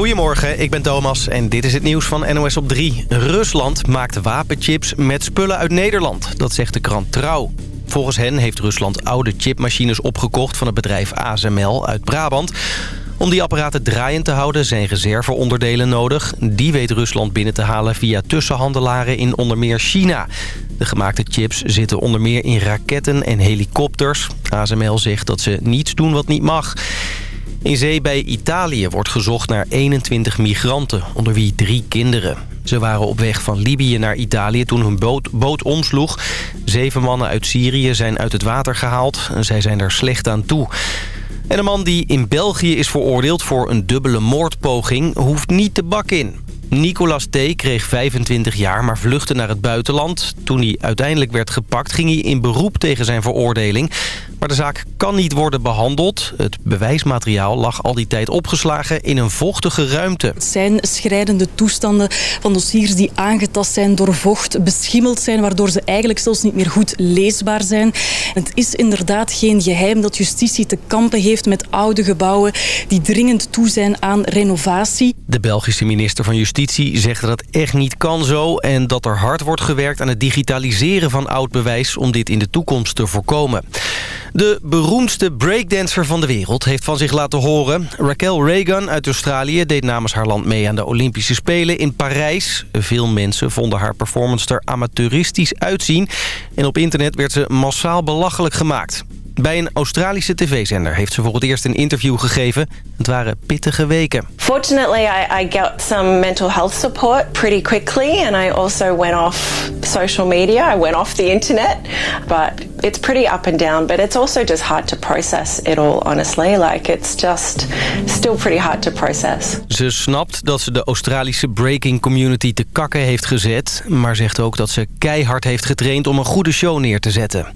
Goedemorgen, ik ben Thomas en dit is het nieuws van NOS op 3. Rusland maakt wapenchips met spullen uit Nederland. Dat zegt de krant Trouw. Volgens hen heeft Rusland oude chipmachines opgekocht van het bedrijf ASML uit Brabant. Om die apparaten draaiend te houden zijn reserveonderdelen nodig. Die weet Rusland binnen te halen via tussenhandelaren in onder meer China. De gemaakte chips zitten onder meer in raketten en helikopters. ASML zegt dat ze niets doen wat niet mag. In zee bij Italië wordt gezocht naar 21 migranten, onder wie drie kinderen. Ze waren op weg van Libië naar Italië toen hun boot, boot omsloeg. Zeven mannen uit Syrië zijn uit het water gehaald. en Zij zijn er slecht aan toe. En een man die in België is veroordeeld voor een dubbele moordpoging... hoeft niet de bak in. Nicolas T. kreeg 25 jaar, maar vluchtte naar het buitenland. Toen hij uiteindelijk werd gepakt, ging hij in beroep tegen zijn veroordeling. Maar de zaak kan niet worden behandeld. Het bewijsmateriaal lag al die tijd opgeslagen in een vochtige ruimte. Het zijn schrijdende toestanden van dossiers die aangetast zijn door vocht, beschimmeld zijn, waardoor ze eigenlijk zelfs niet meer goed leesbaar zijn. Het is inderdaad geen geheim dat justitie te kampen heeft met oude gebouwen die dringend toe zijn aan renovatie. De Belgische minister van Justitie zegt dat het echt niet kan zo... en dat er hard wordt gewerkt aan het digitaliseren van oud bewijs... om dit in de toekomst te voorkomen. De beroemdste breakdancer van de wereld heeft van zich laten horen. Raquel Reagan uit Australië deed namens haar land mee aan de Olympische Spelen in Parijs. Veel mensen vonden haar performance er amateuristisch uitzien. En op internet werd ze massaal belachelijk gemaakt. Bij een Australische tv-zender heeft ze voor het eerst een interview gegeven. Het waren pittige weken. Fortunately, I, I got some mental health support pretty quickly, and I also went off social media. I went off the internet, but it's pretty up and down. But it's also just hard to process it all, honestly. Like it's just still pretty hard to process. Ze snapt dat ze de Australische breaking community te kakken heeft gezet, maar zegt ook dat ze keihard heeft getraind om een goede show neer te zetten.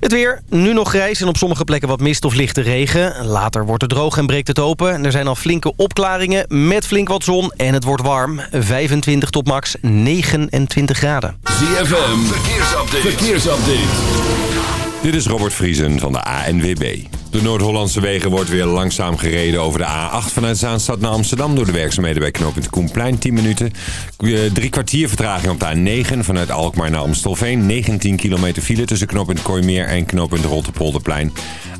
Het weer, nu nog grijs en op sommige plekken wat mist of lichte regen. Later wordt het droog en breekt het open. Er zijn al flinke opklaringen met flink wat zon en het wordt warm. 25 tot max 29 graden. ZFM, verkeersupdate. verkeersupdate. Dit is Robert Vriesen van de ANWB. De Noord-Hollandse wegen wordt weer langzaam gereden over de A8 vanuit Zaanstad naar Amsterdam... door de werkzaamheden bij knooppunt Koenplein, 10 minuten. Eh, drie kwartier vertraging op de A9 vanuit Alkmaar naar Amstelveen. 19 kilometer file tussen knooppunt Kooimeer en knooppunt Rotterpolderplein.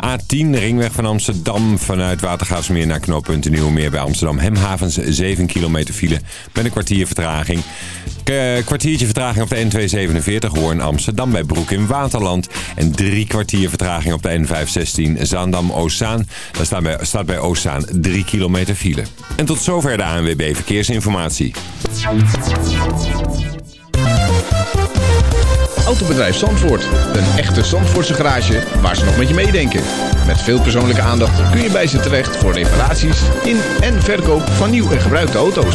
A10, ringweg van Amsterdam vanuit Watergaasmeer naar knooppunt Nieuwmeer bij Amsterdam. Hemhavens, 7 kilometer file met een kwartier vertraging. Kwartiertje vertraging op de N247 Hoorn Amsterdam bij Broek in Waterland. En drie kwartier vertraging op de N516 Zaandam-Oostzaan. Daar staat bij, staat bij Oostzaan 3 kilometer file. En tot zover de ANWB Verkeersinformatie. Autobedrijf Zandvoort. Een echte Zandvoortse garage waar ze nog met je meedenken. Met veel persoonlijke aandacht kun je bij ze terecht voor reparaties in en verkoop van nieuw en gebruikte auto's.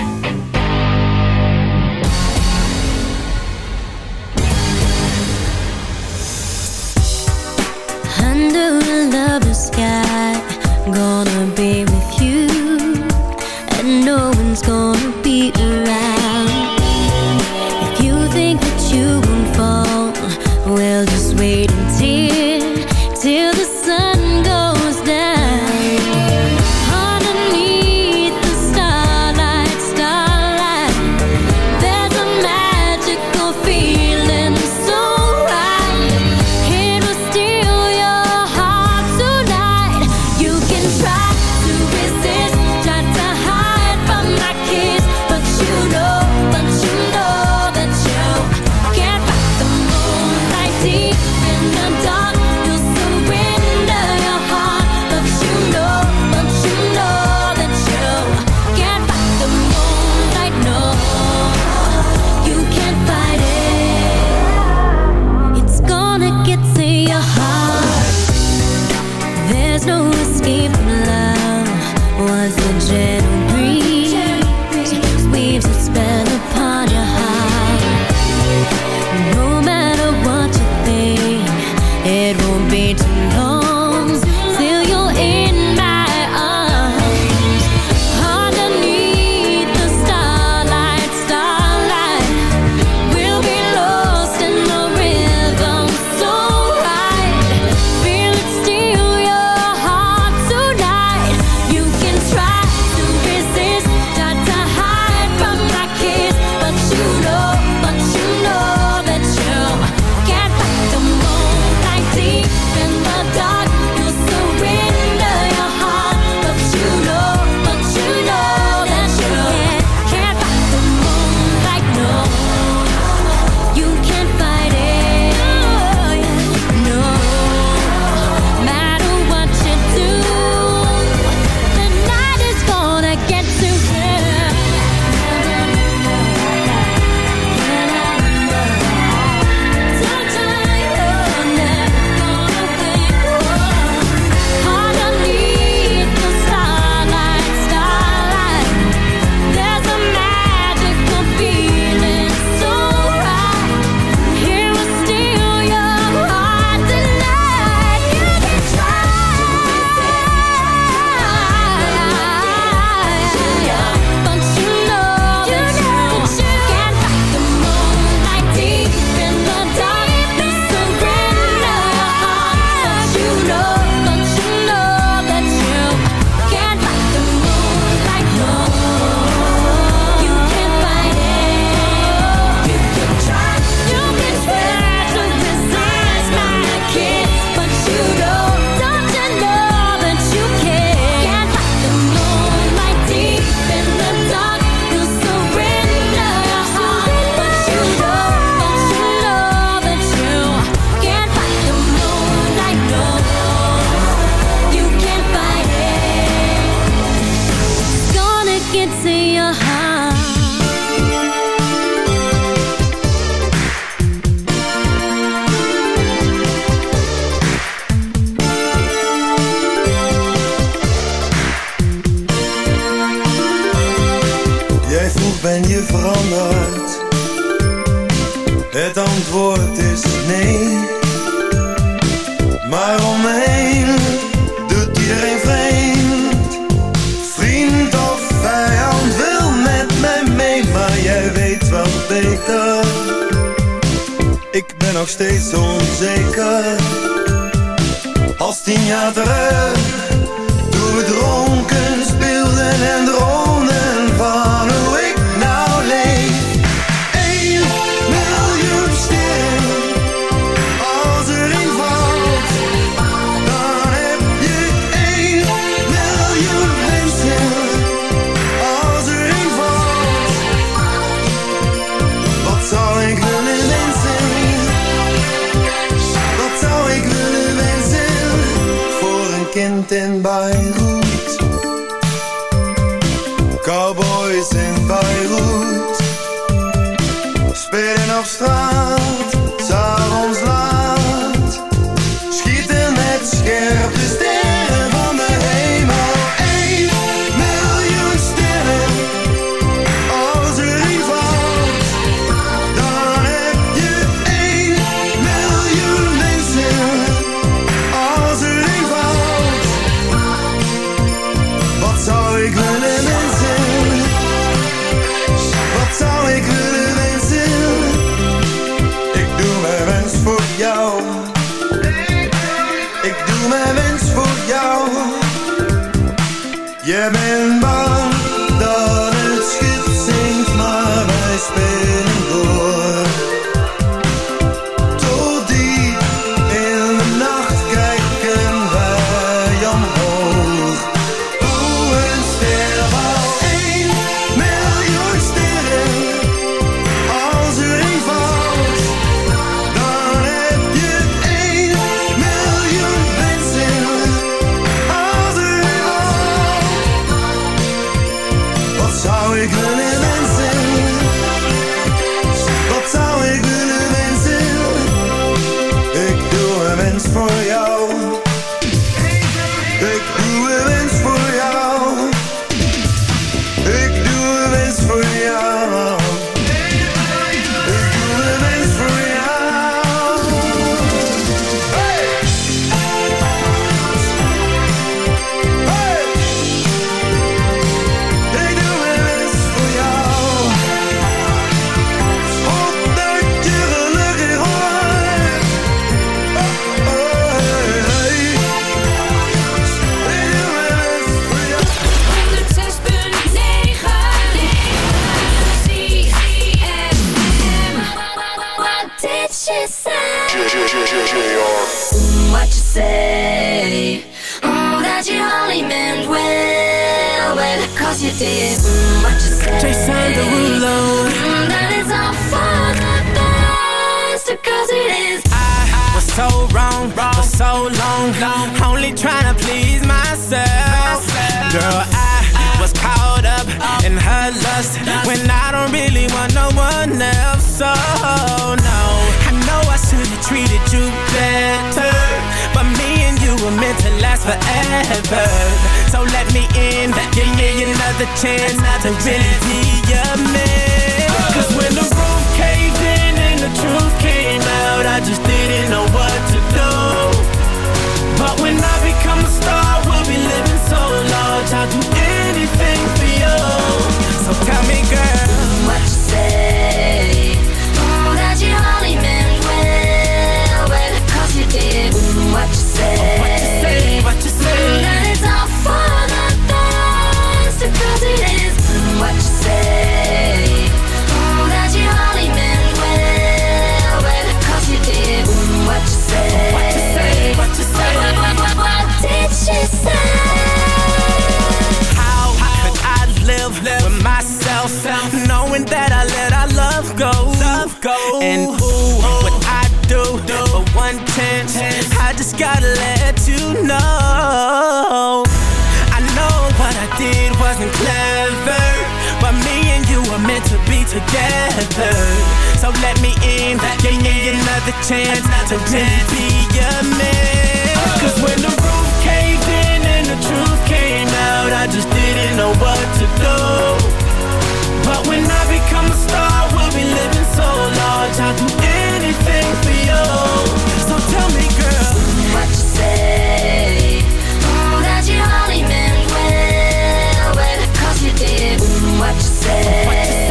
Gonna be with you, and no one's gonna Jij vroeg ben je veranderd? Het antwoord is nee. Maar om heen doet iedereen vreemd. Vriend of vijand wil met mij mee Maar jij weet wel beter. Ik ben nog steeds onzeker. Als tien jaar terug Toen we dronken speelden en dronken gotta let you know. I know what I did wasn't clever But me and you were meant to be together. So let me in, give me, another chance To really be your man. Cause when the roof caved in and the truth came out I just didn't know what to do. But when I become a star, we'll be living so large I'd do anything for you. What you say?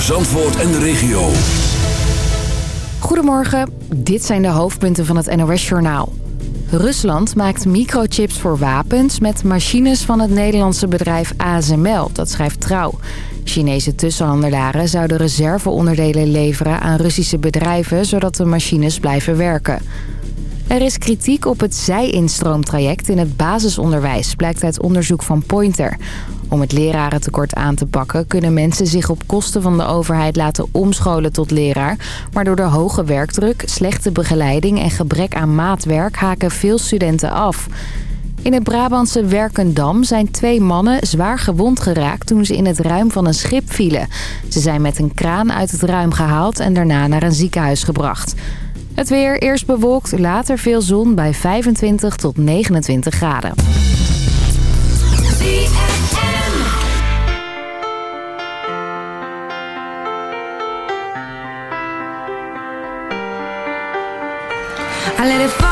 Voor Zandvoort en de regio. Goedemorgen, dit zijn de hoofdpunten van het NOS-journaal. Rusland maakt microchips voor wapens met machines van het Nederlandse bedrijf ASML, dat schrijft Trouw. Chinese tussenhandelaren zouden reserveonderdelen leveren aan Russische bedrijven... zodat de machines blijven werken. Er is kritiek op het zij-instroomtraject in het basisonderwijs... blijkt uit onderzoek van Pointer. Om het lerarentekort aan te pakken... kunnen mensen zich op kosten van de overheid laten omscholen tot leraar. Maar door de hoge werkdruk, slechte begeleiding en gebrek aan maatwerk... haken veel studenten af. In het Brabantse Werkendam zijn twee mannen zwaar gewond geraakt toen ze in het ruim van een schip vielen. Ze zijn met een kraan uit het ruim gehaald en daarna naar een ziekenhuis gebracht. Het weer eerst bewolkt, later veel zon bij 25 tot 29 graden. Let it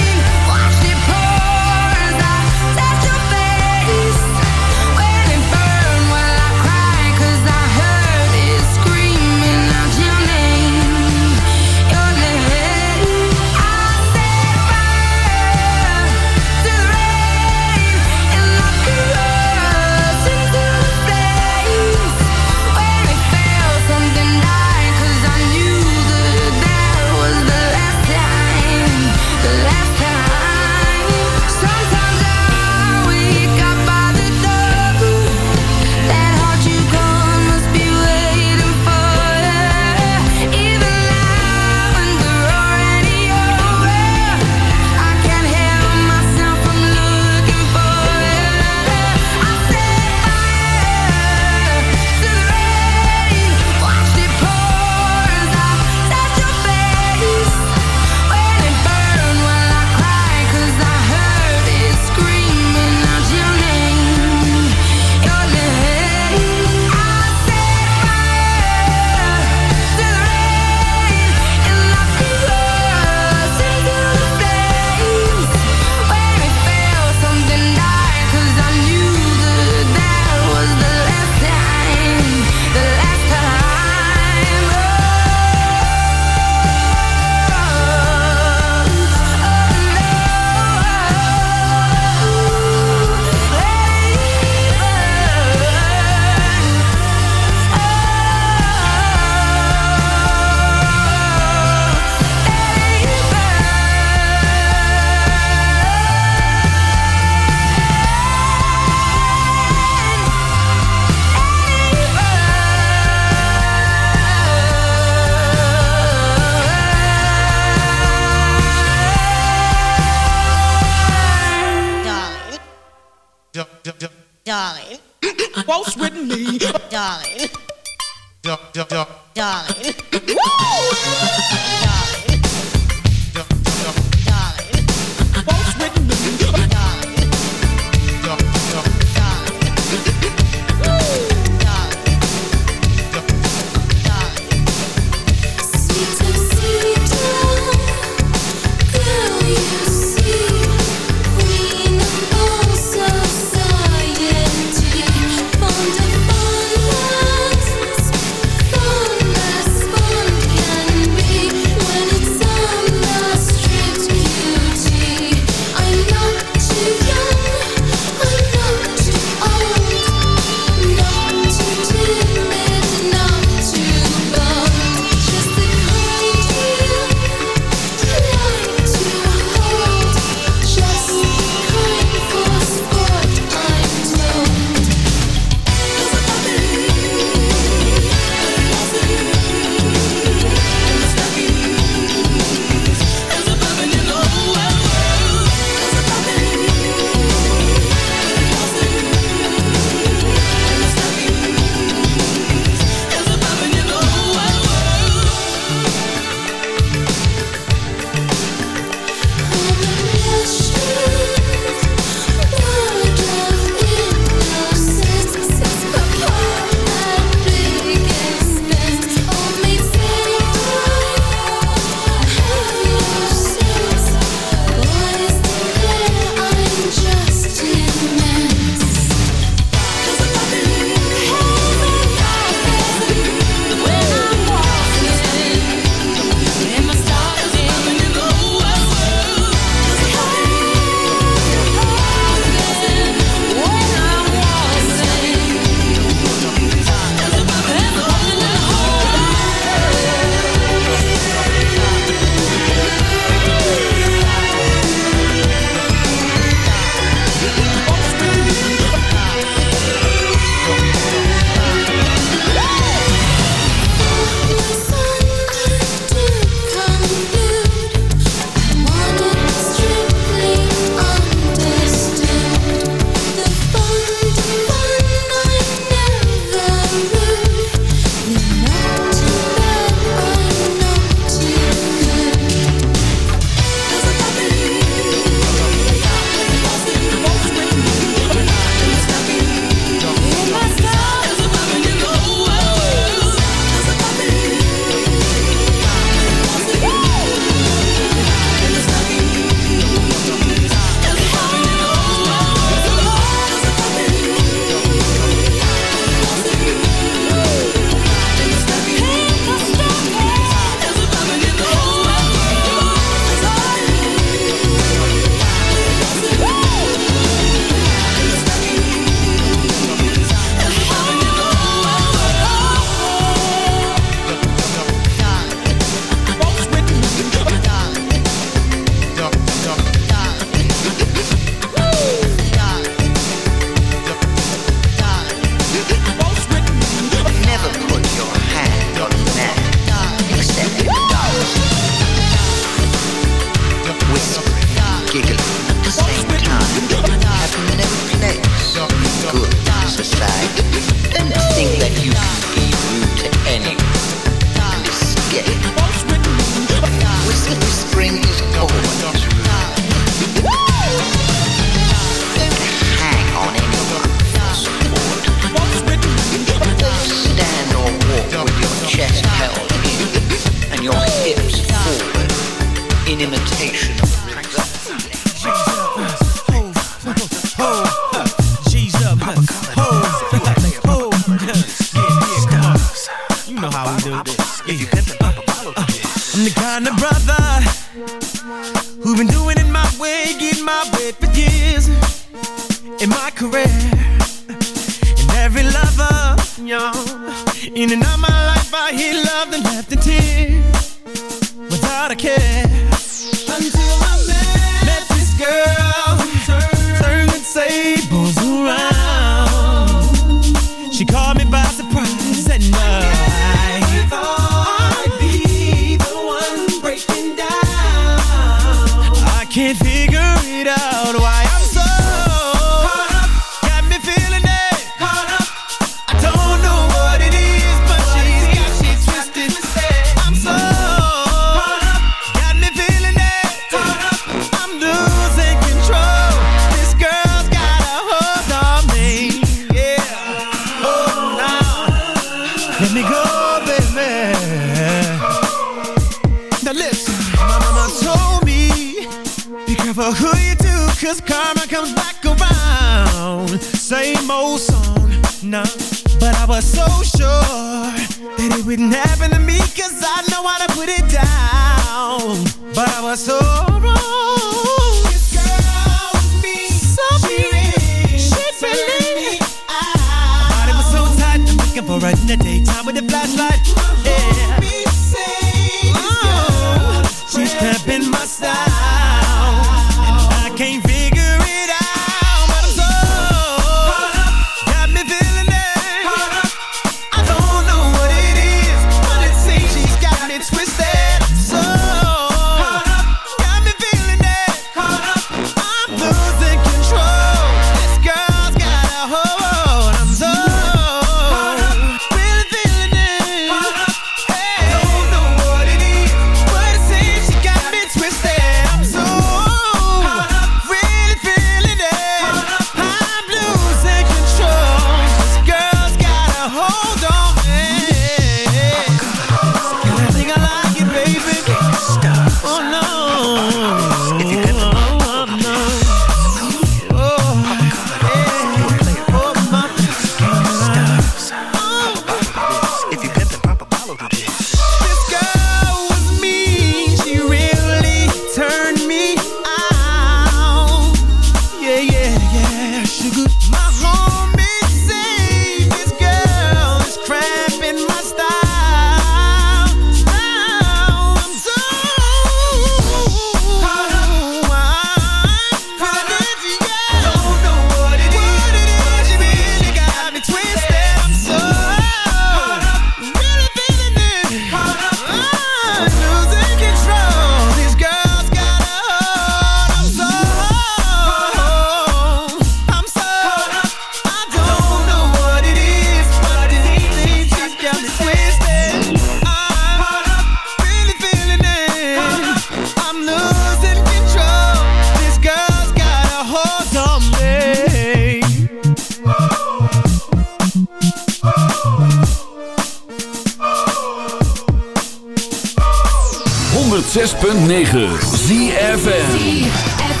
106.9 ZFN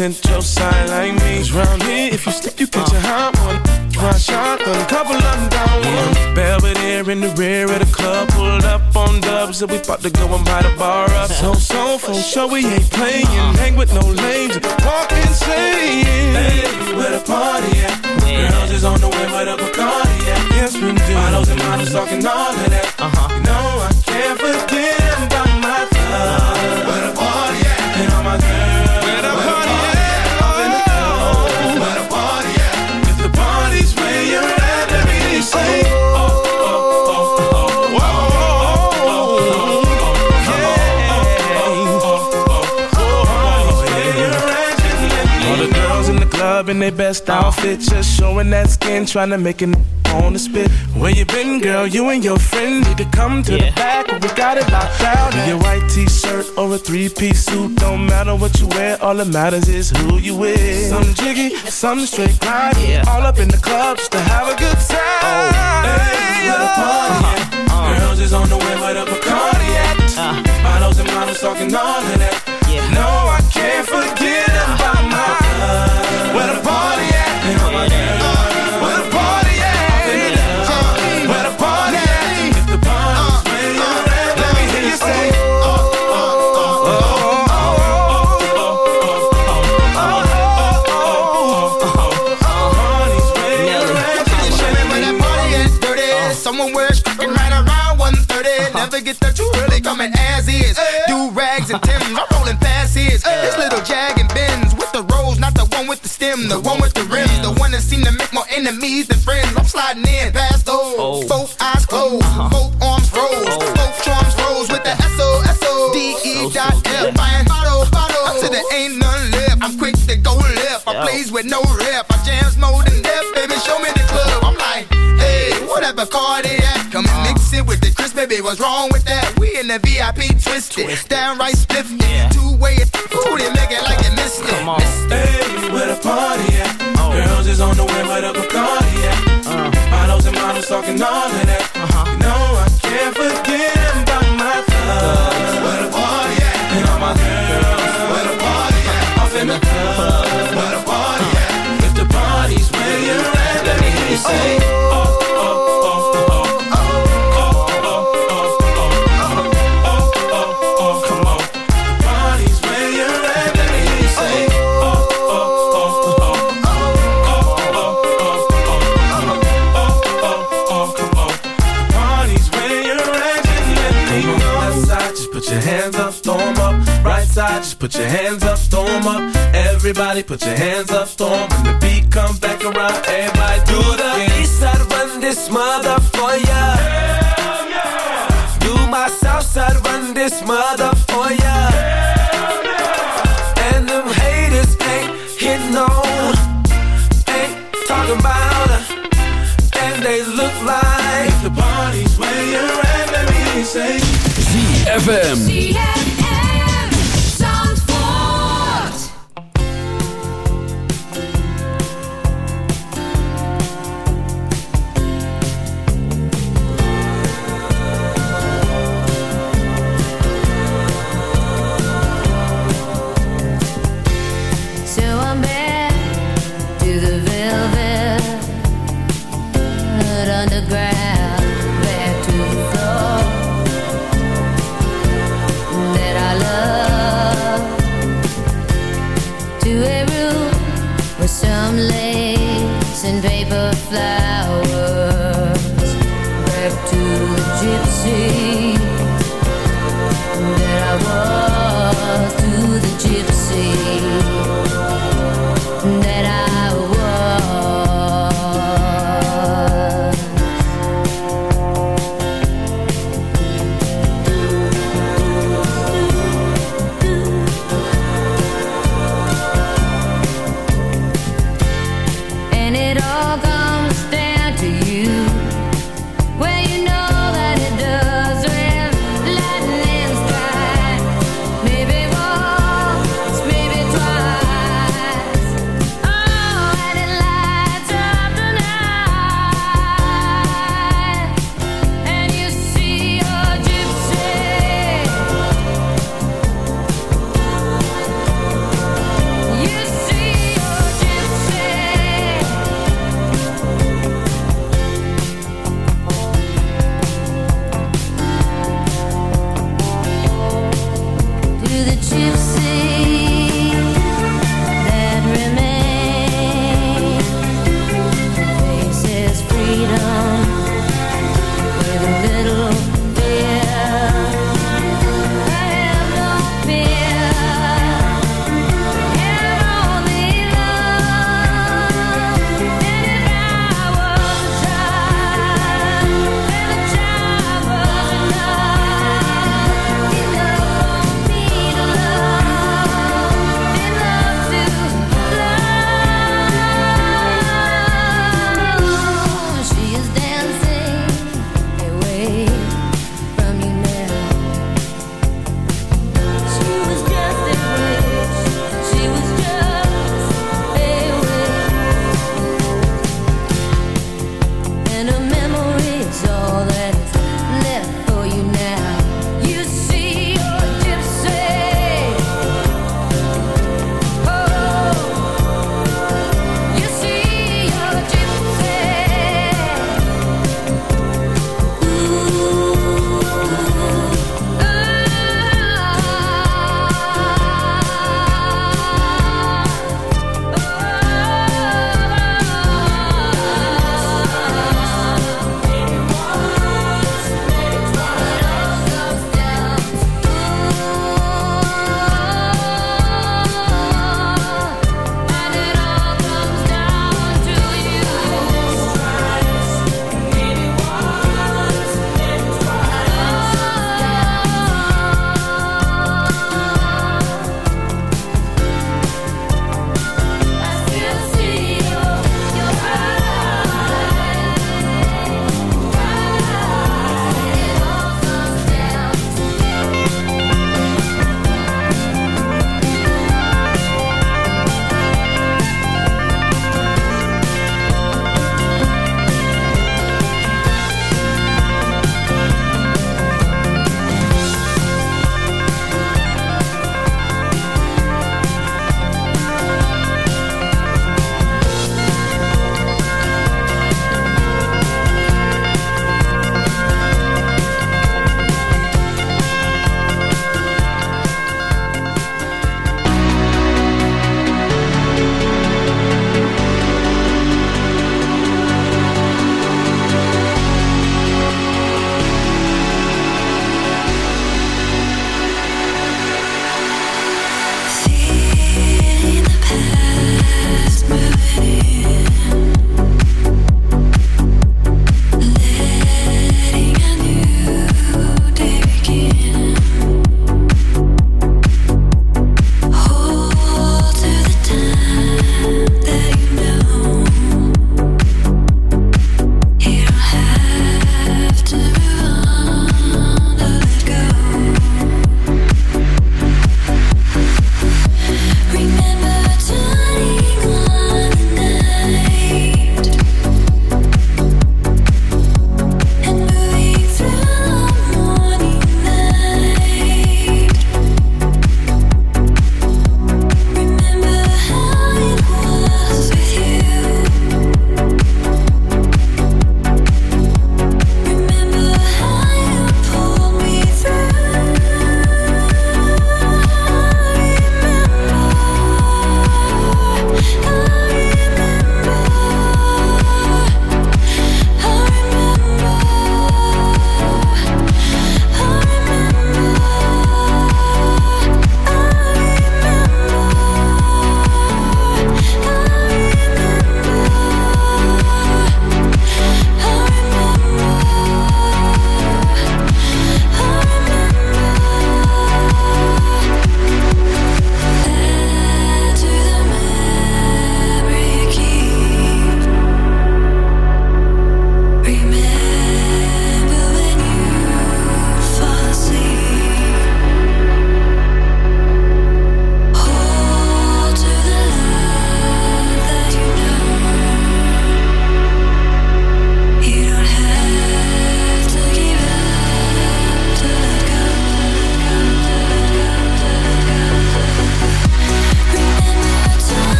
isn't trying to make it on the spit. Where you been, girl? You and your friend need to come to the back. We got it locked down. In your white t-shirt or a three-piece suit, don't matter what you wear. All that matters is who you with. Some jiggy, some straight grind. All up in the club just to have a good time. Oh, hey, where the party at? Girls is on the way, where the Bacardi at? Uh-huh. Bottles and models talking all of that. No, I can't forget about my love. Where the party at? And one with the one with the rims, the one that seem to make more enemies than friends. I'm sliding in past those. Oh. Both eyes closed, uh-huh. both arms rose, oh. both charms rose with the S O S O D E dot F. Buying bottle, bottle. Until there ain't none left. I'm quick to go left. I plays with no rep. I jams more than death, baby. Show me the club. I'm like, hey, whatever car they at. Come and mix it with the crisp, baby. What's wrong with that? We in the VIP twisted, downright spliffed. Two way, two they make it like you missed it. Come on. Hey, party? Yeah. Oh. Girls is on the way, but up a party. Yeah. Uh. Models and models talking all of that. Uh just put your hands up, throw 'em up. Everybody put your hands up, throw 'em. When the beat comes back around, everybody do the East side run this mother for ya. Do my south side run this mother for ya. And them haters ain't hitting on, ain't talking about her. And they look like the party's where you're at, let me hear you say. ZFM.